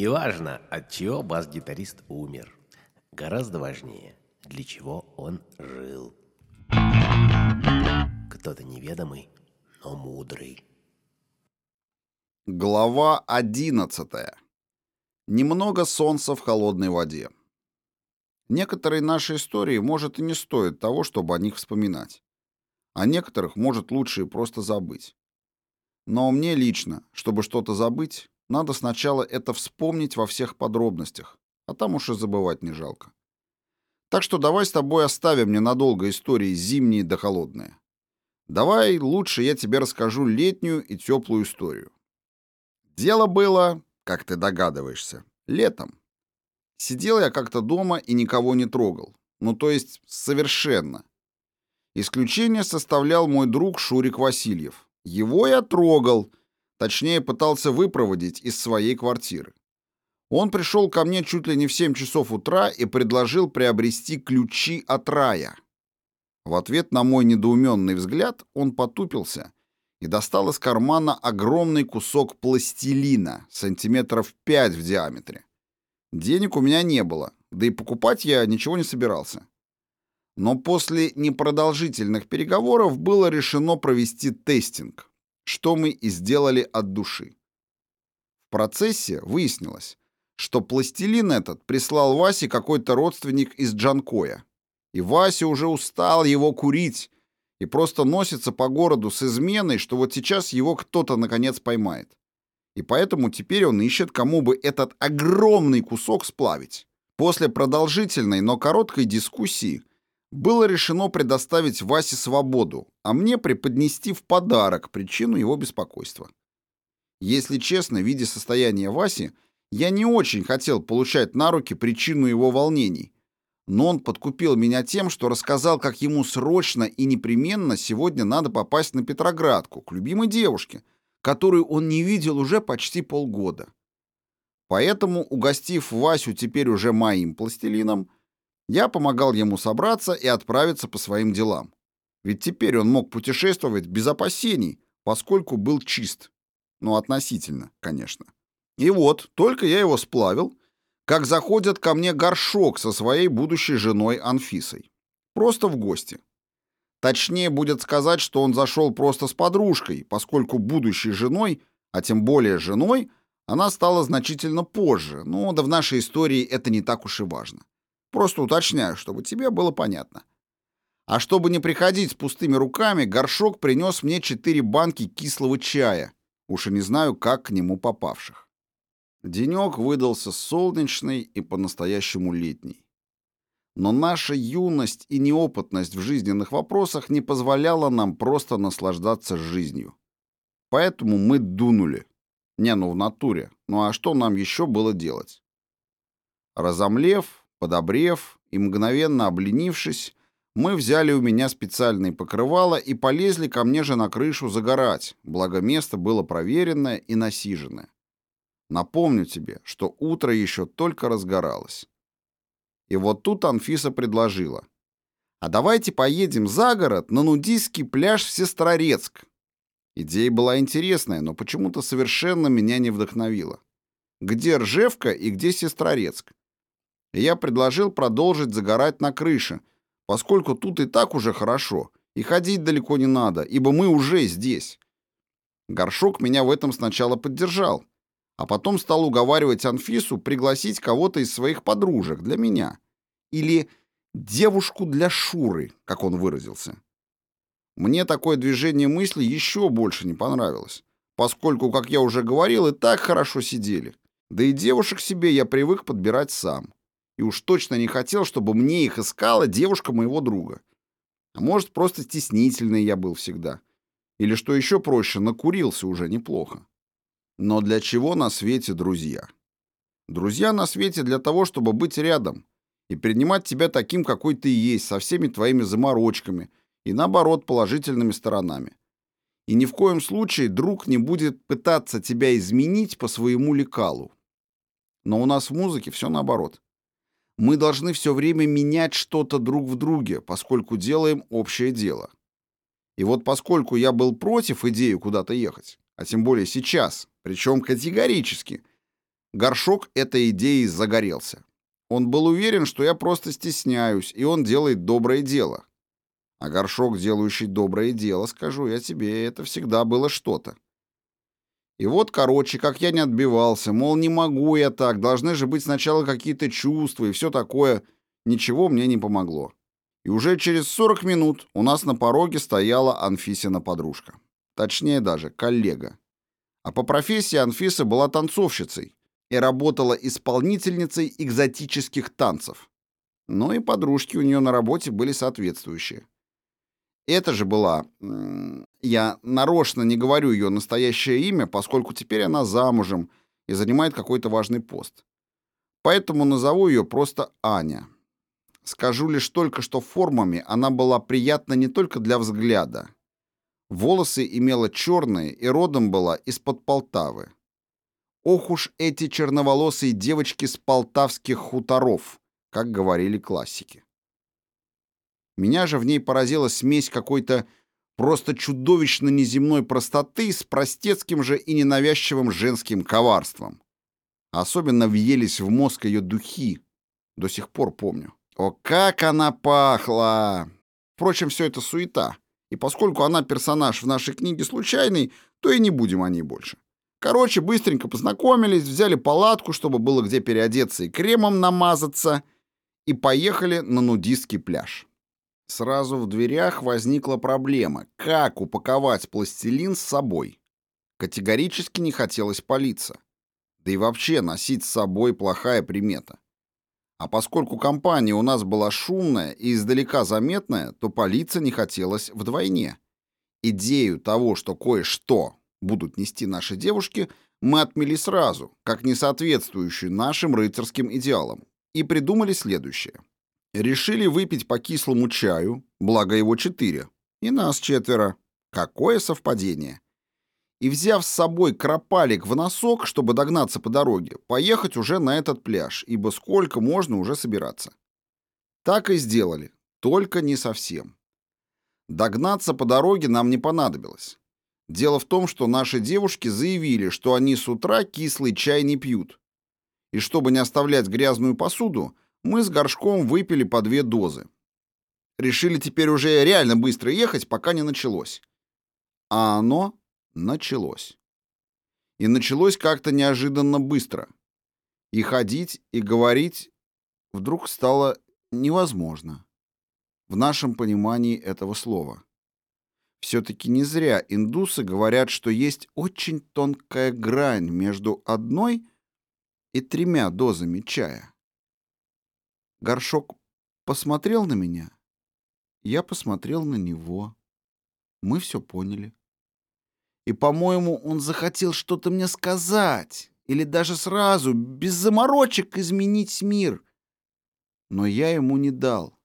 Неважно, от чего бас-гитарист умер. Гораздо важнее, для чего он жил. Кто-то неведомый, но мудрый. Глава одиннадцатая. Немного солнца в холодной воде. Некоторые наши истории, может, и не стоят того, чтобы о них вспоминать. А некоторых, может, лучше и просто забыть. Но мне лично, чтобы что-то забыть, надо сначала это вспомнить во всех подробностях, а там уж и забывать не жалко. Так что давай с тобой оставим ненадолго истории зимние да холодные. Давай лучше я тебе расскажу летнюю и теплую историю. Дело было, как ты догадываешься, летом. Сидел я как-то дома и никого не трогал. Ну, то есть совершенно. Исключение составлял мой друг Шурик Васильев. Его я трогал, точнее пытался выпроводить из своей квартиры. Он пришел ко мне чуть ли не в 7 часов утра и предложил приобрести ключи от рая. В ответ на мой недоуменный взгляд он потупился и достал из кармана огромный кусок пластилина, сантиметров 5 в диаметре. Денег у меня не было, да и покупать я ничего не собирался. Но после непродолжительных переговоров было решено провести тестинг, что мы и сделали от души. В процессе выяснилось, что пластилин этот прислал Васе какой-то родственник из Джанкоя. И Вася уже устал его курить и просто носится по городу с изменой, что вот сейчас его кто-то наконец поймает. И поэтому теперь он ищет, кому бы этот огромный кусок сплавить. После продолжительной, но короткой дискуссии было решено предоставить Васе свободу, а мне преподнести в подарок причину его беспокойства. Если честно, видя состояние Васи, я не очень хотел получать на руки причину его волнений, но он подкупил меня тем, что рассказал, как ему срочно и непременно сегодня надо попасть на Петроградку, к любимой девушке, которую он не видел уже почти полгода. Поэтому, угостив Васю теперь уже моим пластилином, я помогал ему собраться и отправиться по своим делам. Ведь теперь он мог путешествовать без опасений, поскольку был чист. Ну, относительно, конечно. И вот, только я его сплавил, как заходят ко мне горшок со своей будущей женой Анфисой. Просто в гости. Точнее будет сказать, что он зашел просто с подружкой, поскольку будущей женой, а тем более женой, она стала значительно позже, но да в нашей истории это не так уж и важно. Просто уточняю, чтобы тебе было понятно. А чтобы не приходить с пустыми руками, горшок принес мне четыре банки кислого чая, уж и не знаю, как к нему попавших. Денек выдался солнечный и по-настоящему летний. Но наша юность и неопытность в жизненных вопросах не позволяла нам просто наслаждаться жизнью. Поэтому мы дунули. Не, ну в натуре. Ну а что нам еще было делать? Разомлев, подобрев и мгновенно обленившись, мы взяли у меня специальные покрывала и полезли ко мне же на крышу загорать, благо место было проверенное и насиженное. Напомню тебе, что утро еще только разгоралось. И вот тут Анфиса предложила. А давайте поедем за город на нудистский пляж в Сестрорецк. Идея была интересная, но почему-то совершенно меня не вдохновила. Где Ржевка и где Сестрорецк? И я предложил продолжить загорать на крыше, поскольку тут и так уже хорошо, и ходить далеко не надо, ибо мы уже здесь. Горшок меня в этом сначала поддержал, а потом стал уговаривать Анфису пригласить кого-то из своих подружек для меня. Или девушку для Шуры, как он выразился. Мне такое движение мысли еще больше не понравилось, поскольку, как я уже говорил, и так хорошо сидели. Да и девушек себе я привык подбирать сам. И уж точно не хотел, чтобы мне их искала девушка моего друга. А может, просто стеснительный я был всегда. Или, что еще проще, накурился уже неплохо. Но для чего на свете друзья? Друзья на свете для того, чтобы быть рядом и принимать тебя таким, какой ты есть, со всеми твоими заморочками и, наоборот, положительными сторонами. И ни в коем случае друг не будет пытаться тебя изменить по своему лекалу. Но у нас в музыке все наоборот. Мы должны все время менять что-то друг в друге, поскольку делаем общее дело. И вот поскольку я был против идеи куда-то ехать, а тем более сейчас, причем категорически. Горшок этой идеей загорелся. Он был уверен, что я просто стесняюсь, и он делает доброе дело. А горшок, делающий доброе дело, скажу я тебе, это всегда было что-то. И вот, короче, как я не отбивался, мол, не могу я так, должны же быть сначала какие-то чувства и все такое, ничего мне не помогло. И уже через 40 минут у нас на пороге стояла Анфисина подружка. Точнее даже, коллега. А по профессии Анфиса была танцовщицей и работала исполнительницей экзотических танцев. Но и подружки у нее на работе были соответствующие. Это же была... Я нарочно не говорю ее настоящее имя, поскольку теперь она замужем и занимает какой-то важный пост. Поэтому назову ее просто Аня. Скажу лишь только, что формами она была приятна не только для взгляда. Волосы имела черные и родом была из-под Полтавы. Ох уж эти черноволосые девочки с полтавских хуторов, как говорили классики. Меня же в ней поразила смесь какой-то просто чудовищно неземной простоты с простецким же и ненавязчивым женским коварством. Особенно въелись в мозг ее духи. До сих пор помню. О, как она пахла! Впрочем, все это суета. И поскольку она персонаж в нашей книге случайный, то и не будем о ней больше. Короче, быстренько познакомились, взяли палатку, чтобы было где переодеться и кремом намазаться, и поехали на нудистский пляж. Сразу в дверях возникла проблема, как упаковать пластилин с собой. Категорически не хотелось палиться. Да и вообще носить с собой плохая примета. А поскольку компания у нас была шумная и издалека заметная, то палиться не хотелось вдвойне. Идею того, что кое-что будут нести наши девушки, мы отмели сразу, как несоответствующую нашим рыцарским идеалам, и придумали следующее. Решили выпить по кислому чаю, благо его четыре, и нас четверо. Какое совпадение! и, взяв с собой кропалик в носок, чтобы догнаться по дороге, поехать уже на этот пляж, ибо сколько можно уже собираться. Так и сделали, только не совсем. Догнаться по дороге нам не понадобилось. Дело в том, что наши девушки заявили, что они с утра кислый чай не пьют. И чтобы не оставлять грязную посуду, мы с горшком выпили по две дозы. Решили теперь уже реально быстро ехать, пока не началось. А оно началось. И началось как-то неожиданно быстро. И ходить, и говорить вдруг стало невозможно. В нашем понимании этого слова. Все-таки не зря индусы говорят, что есть очень тонкая грань между одной и тремя дозами чая. Горшок посмотрел на меня, я посмотрел на него. Мы все поняли. И, по-моему, он захотел что-то мне сказать. Или даже сразу, без заморочек, изменить мир. Но я ему не дал.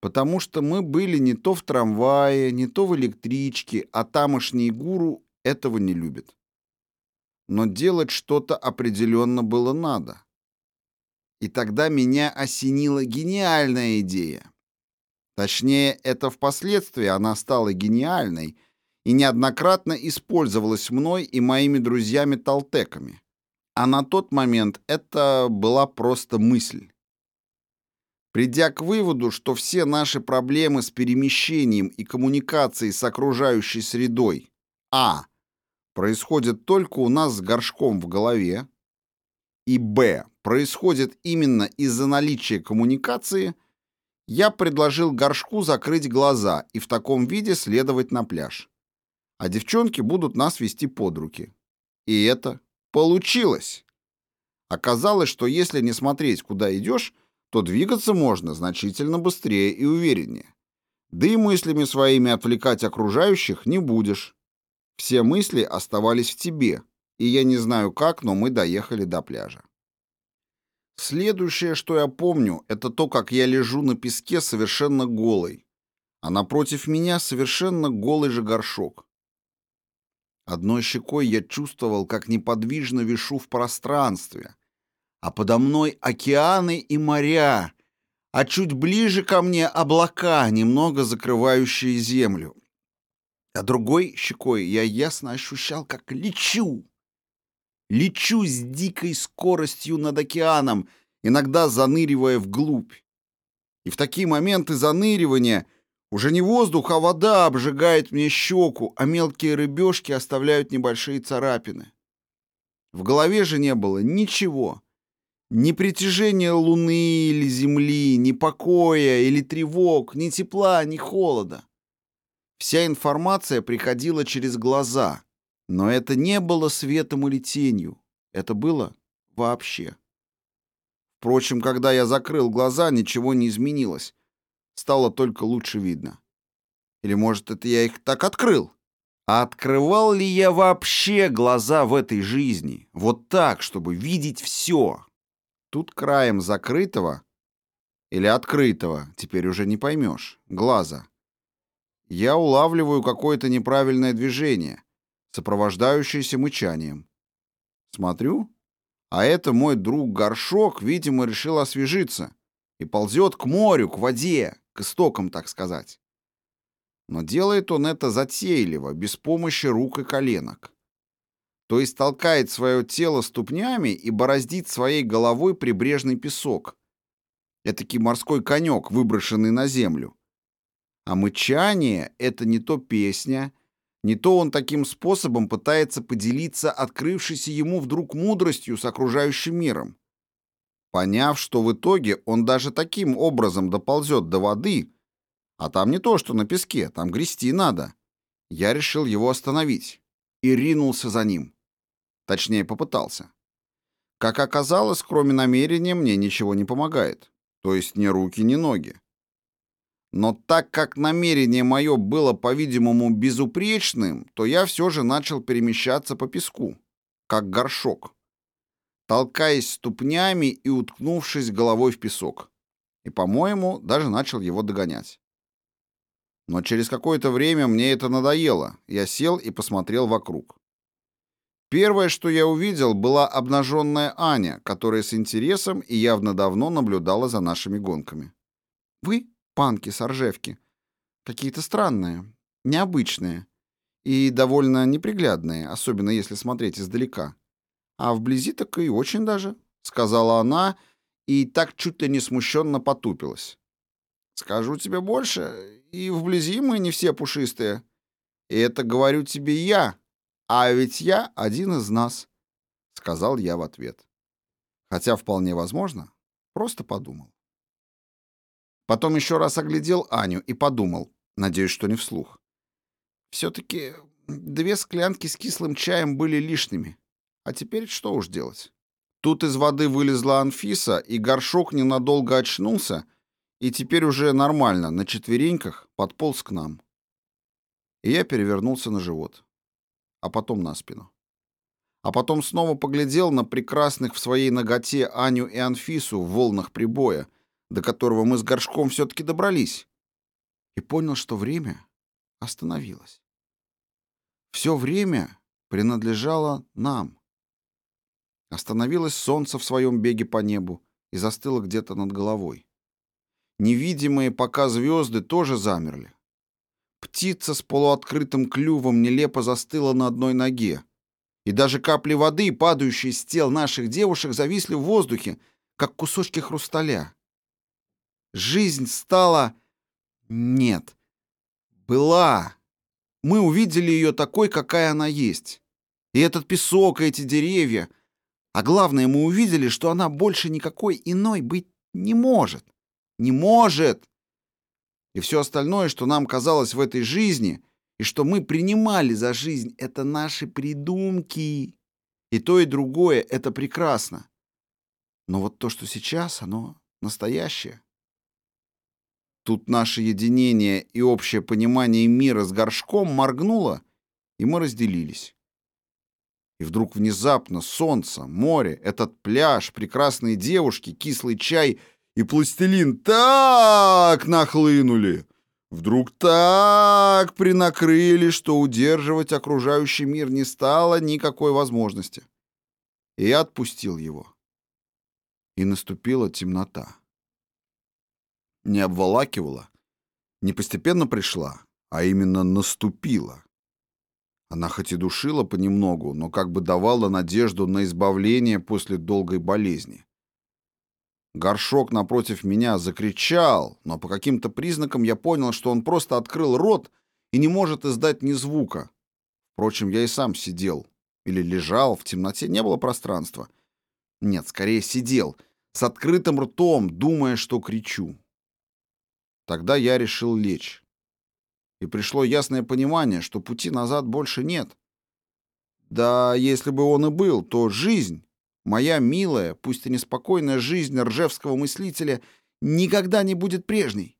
Потому что мы были не то в трамвае, не то в электричке, а тамошний гуру этого не любит. Но делать что-то определенно было надо. И тогда меня осенила гениальная идея. Точнее, это впоследствии она стала гениальной — и неоднократно использовалась мной и моими друзьями-толтеками. А на тот момент это была просто мысль. Придя к выводу, что все наши проблемы с перемещением и коммуникацией с окружающей средой а. происходят только у нас с горшком в голове, и б. Происходят именно из-за наличия коммуникации, я предложил горшку закрыть глаза и в таком виде следовать на пляж а девчонки будут нас вести под руки. И это получилось. Оказалось, что если не смотреть, куда идешь, то двигаться можно значительно быстрее и увереннее. Да и мыслями своими отвлекать окружающих не будешь. Все мысли оставались в тебе, и я не знаю как, но мы доехали до пляжа. Следующее, что я помню, это то, как я лежу на песке совершенно голый, а напротив меня совершенно голый же горшок. Одной щекой я чувствовал, как неподвижно вишу в пространстве, а подо мной океаны и моря, а чуть ближе ко мне облака, немного закрывающие землю. А другой щекой я ясно ощущал, как лечу. Лечу с дикой скоростью над океаном, иногда заныривая вглубь. И в такие моменты заныривания уже не воздух, а вода обжигает мне щеку, а мелкие рыбешки оставляют небольшие царапины. В голове же не было ничего. Ни притяжения луны или земли, ни покоя или тревог, ни тепла, ни холода. Вся информация приходила через глаза, но это не было светом или тенью. Это было вообще. Впрочем, когда я закрыл глаза, ничего не изменилось. Стало только лучше видно. Или, может, это я их так открыл? А открывал ли я вообще глаза в этой жизни? Вот так, чтобы видеть все? Тут краем закрытого или открытого, теперь уже не поймешь, глаза. Я улавливаю какое-то неправильное движение, сопровождающееся мычанием. Смотрю, а это мой друг Горшок, видимо, решил освежиться и ползет к морю, к воде, к истокам, так сказать. Но делает он это затейливо, без помощи рук и коленок. То есть толкает свое тело ступнями и бороздит своей головой прибрежный песок. Этакий морской конек, выброшенный на землю. А мычание — это не то песня, не то он таким способом пытается поделиться открывшейся ему вдруг мудростью с окружающим миром. Поняв, что в итоге он даже таким образом доползет до воды, а там не то, что на песке, там грести надо, я решил его остановить и ринулся за ним. Точнее, попытался. Как оказалось, кроме намерения мне ничего не помогает. То есть ни руки, ни ноги. Но так как намерение мое было, по-видимому, безупречным, то я все же начал перемещаться по песку, как горшок толкаясь ступнями и уткнувшись головой в песок. И, по-моему, даже начал его догонять. Но через какое-то время мне это надоело. Я сел и посмотрел вокруг. Первое, что я увидел, была обнаженная Аня, которая с интересом и явно давно наблюдала за нашими гонками. «Вы, панки с Оржевки, какие-то странные, необычные и довольно неприглядные, особенно если смотреть издалека. А вблизи так и очень даже, сказала она и так чуть ли не смущенно потупилась. Скажу тебе больше, и вблизи мы не все пушистые. И это говорю тебе я, а ведь я один из нас, сказал я в ответ. Хотя вполне возможно, просто подумал. Потом еще раз оглядел Аню и подумал, надеюсь, что не вслух. Все-таки две склянки с кислым чаем были лишними. А теперь что уж делать? Тут из воды вылезла Анфиса, и горшок ненадолго очнулся, и теперь уже нормально, на четвереньках, подполз к нам. И я перевернулся на живот, а потом на спину. А потом снова поглядел на прекрасных в своей ноготе Аню и Анфису в волнах прибоя, до которого мы с горшком все-таки добрались, и понял, что время остановилось. Все время принадлежало нам. Остановилось солнце в своем беге по небу и застыло где-то над головой. Невидимые пока звезды тоже замерли. Птица с полуоткрытым клювом нелепо застыла на одной ноге. И даже капли воды, падающие с тел наших девушек, зависли в воздухе, как кусочки хрусталя. Жизнь стала... Нет. Была. Мы увидели ее такой, какая она есть. И этот песок, и эти деревья — а главное, мы увидели, что она больше никакой иной быть не может. Не может! И все остальное, что нам казалось в этой жизни, и что мы принимали за жизнь, это наши придумки. И то, и другое — это прекрасно. Но вот то, что сейчас, оно настоящее. Тут наше единение и общее понимание мира с горшком моргнуло, и мы разделились. И вдруг внезапно солнце, море, этот пляж, прекрасные девушки, кислый чай и пластилин так нахлынули. Вдруг так принакрыли, что удерживать окружающий мир не стало никакой возможности. И я отпустил его. И наступила темнота. Не обволакивала, не постепенно пришла, а именно наступила. Она хоть и душила понемногу, но как бы давала надежду на избавление после долгой болезни. Горшок напротив меня закричал, но по каким-то признакам я понял, что он просто открыл рот и не может издать ни звука. Впрочем, я и сам сидел. Или лежал, в темноте не было пространства. Нет, скорее сидел, с открытым ртом, думая, что кричу. Тогда я решил лечь. И пришло ясное понимание, что пути назад больше нет. Да, если бы он и был, то жизнь, моя милая, пусть и неспокойная жизнь ржевского мыслителя, никогда не будет прежней.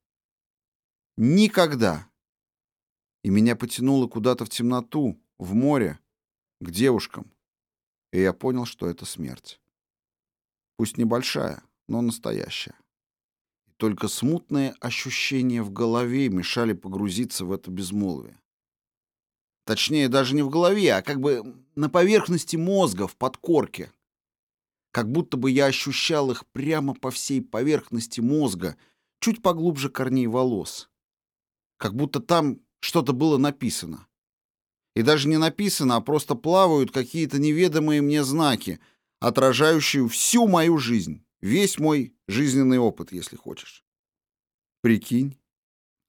Никогда. И меня потянуло куда-то в темноту, в море, к девушкам. И я понял, что это смерть. Пусть небольшая, но настоящая. Только смутные ощущения в голове мешали погрузиться в это безмолвие. Точнее, даже не в голове, а как бы на поверхности мозга, в подкорке. Как будто бы я ощущал их прямо по всей поверхности мозга, чуть поглубже корней волос. Как будто там что-то было написано. И даже не написано, а просто плавают какие-то неведомые мне знаки, отражающие всю мою жизнь, весь мой жизненный опыт, если хочешь. Прикинь,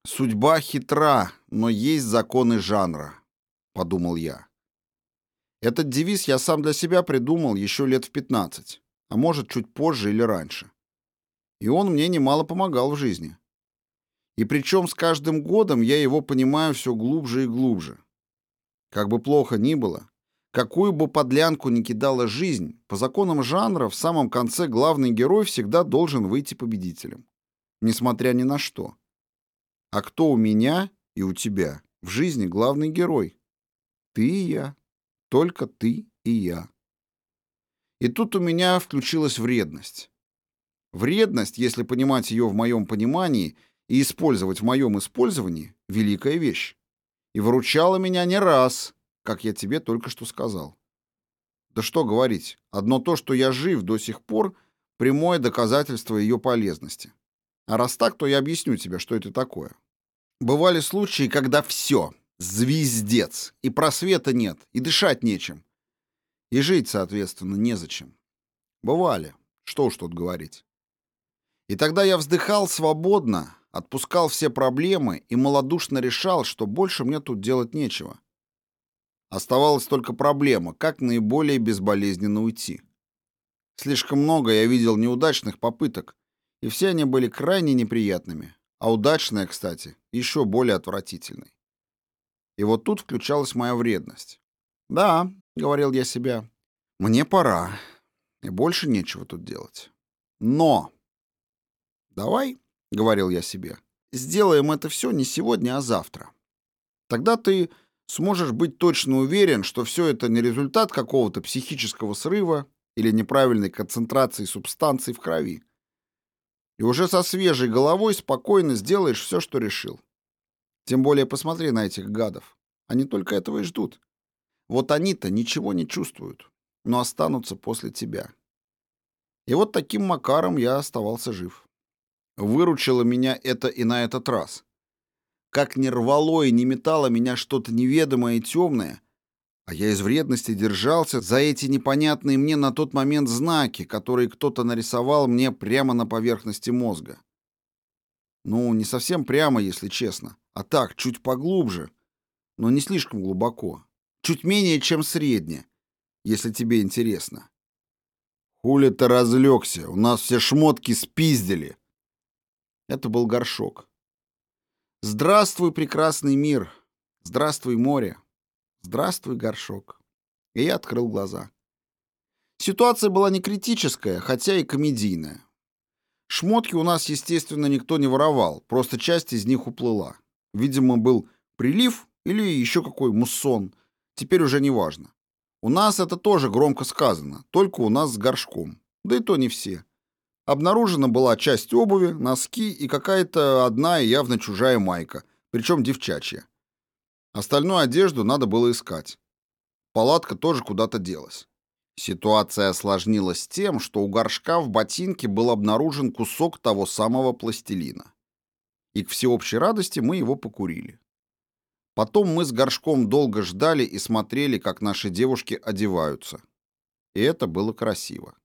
судьба хитра, но есть законы жанра, подумал я. Этот девиз я сам для себя придумал еще лет в 15, а может, чуть позже или раньше. И он мне немало помогал в жизни. И причем с каждым годом я его понимаю все глубже и глубже. Как бы плохо ни было, какую бы подлянку ни кидала жизнь, по законам жанра в самом конце главный герой всегда должен выйти победителем. Несмотря ни на что. А кто у меня и у тебя в жизни главный герой? Ты и я. Только ты и я. И тут у меня включилась вредность. Вредность, если понимать ее в моем понимании и использовать в моем использовании, великая вещь и выручала меня не раз, как я тебе только что сказал. Да что говорить, одно то, что я жив до сих пор, прямое доказательство ее полезности. А раз так, то я объясню тебе, что это такое. Бывали случаи, когда все, звездец, и просвета нет, и дышать нечем. И жить, соответственно, незачем. Бывали, что уж тут говорить. И тогда я вздыхал свободно, отпускал все проблемы и малодушно решал, что больше мне тут делать нечего. Оставалась только проблема, как наиболее безболезненно уйти. Слишком много я видел неудачных попыток, и все они были крайне неприятными, а удачная, кстати, еще более отвратительной. И вот тут включалась моя вредность. «Да», — говорил я себе, — «мне пора, и больше нечего тут делать. Но...» «Давай — говорил я себе, — «сделаем это все не сегодня, а завтра. Тогда ты сможешь быть точно уверен, что все это не результат какого-то психического срыва или неправильной концентрации субстанций в крови. И уже со свежей головой спокойно сделаешь все, что решил. Тем более посмотри на этих гадов. Они только этого и ждут. Вот они-то ничего не чувствуют, но останутся после тебя. И вот таким макаром я оставался жив. Выручило меня это и на этот раз. Как не рвало и не метало меня что-то неведомое и темное, а я из вредности держался за эти непонятные мне на тот момент знаки, которые кто-то нарисовал мне прямо на поверхности мозга. Ну, не совсем прямо, если честно, а так, чуть поглубже, но не слишком глубоко. Чуть менее, чем средне, если тебе интересно. Хули ты разлегся, у нас все шмотки спиздили. Это был горшок. Здравствуй, прекрасный мир. Здравствуй, море. Здравствуй, горшок. И я открыл глаза. Ситуация была не критическая, хотя и комедийная. Шмотки у нас, естественно, никто не воровал, просто часть из них уплыла. Видимо, был прилив или еще какой муссон, теперь уже не важно. У нас это тоже громко сказано, только у нас с горшком. Да и то не все. Обнаружена была часть обуви, носки и какая-то одна и явно чужая майка, причем девчачья. Остальную одежду надо было искать. Палатка тоже куда-то делась. Ситуация осложнилась тем, что у горшка в ботинке был обнаружен кусок того самого пластилина. И к всеобщей радости мы его покурили. Потом мы с Горшком долго ждали и смотрели, как наши девушки одеваются. И это было красиво.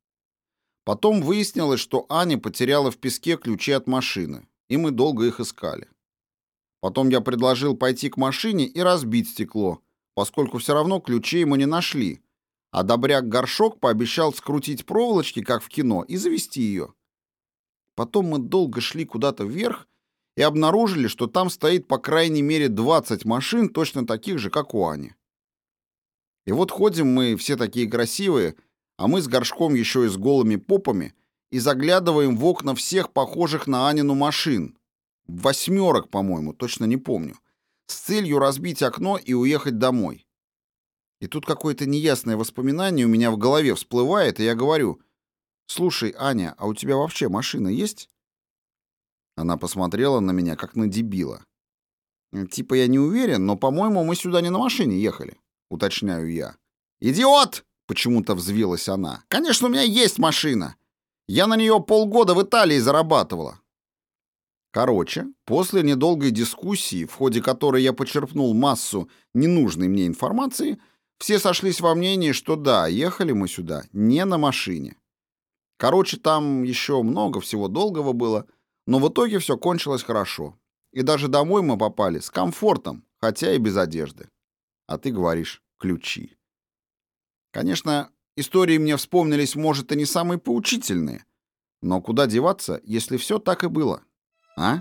Потом выяснилось, что Аня потеряла в песке ключи от машины, и мы долго их искали. Потом я предложил пойти к машине и разбить стекло, поскольку все равно ключей мы не нашли, а добряк-горшок пообещал скрутить проволочки, как в кино, и завести ее. Потом мы долго шли куда-то вверх и обнаружили, что там стоит по крайней мере 20 машин, точно таких же, как у Ани. И вот ходим мы все такие красивые, а мы с горшком еще и с голыми попами, и заглядываем в окна всех похожих на Анину машин. Восьмерок, по-моему, точно не помню. С целью разбить окно и уехать домой. И тут какое-то неясное воспоминание у меня в голове всплывает, и я говорю, «Слушай, Аня, а у тебя вообще машина есть?» Она посмотрела на меня, как на дебила. «Типа я не уверен, но, по-моему, мы сюда не на машине ехали», — уточняю я. «Идиот!» — почему-то взвилась она. «Конечно, у меня есть машина. Я на нее полгода в Италии зарабатывала». Короче, после недолгой дискуссии, в ходе которой я почерпнул массу ненужной мне информации, все сошлись во мнении, что да, ехали мы сюда не на машине. Короче, там еще много всего долгого было — но в итоге все кончилось хорошо. И даже домой мы попали с комфортом, хотя и без одежды. А ты говоришь «ключи». Конечно, истории мне вспомнились, может, и не самые поучительные. Но куда деваться, если все так и было? А?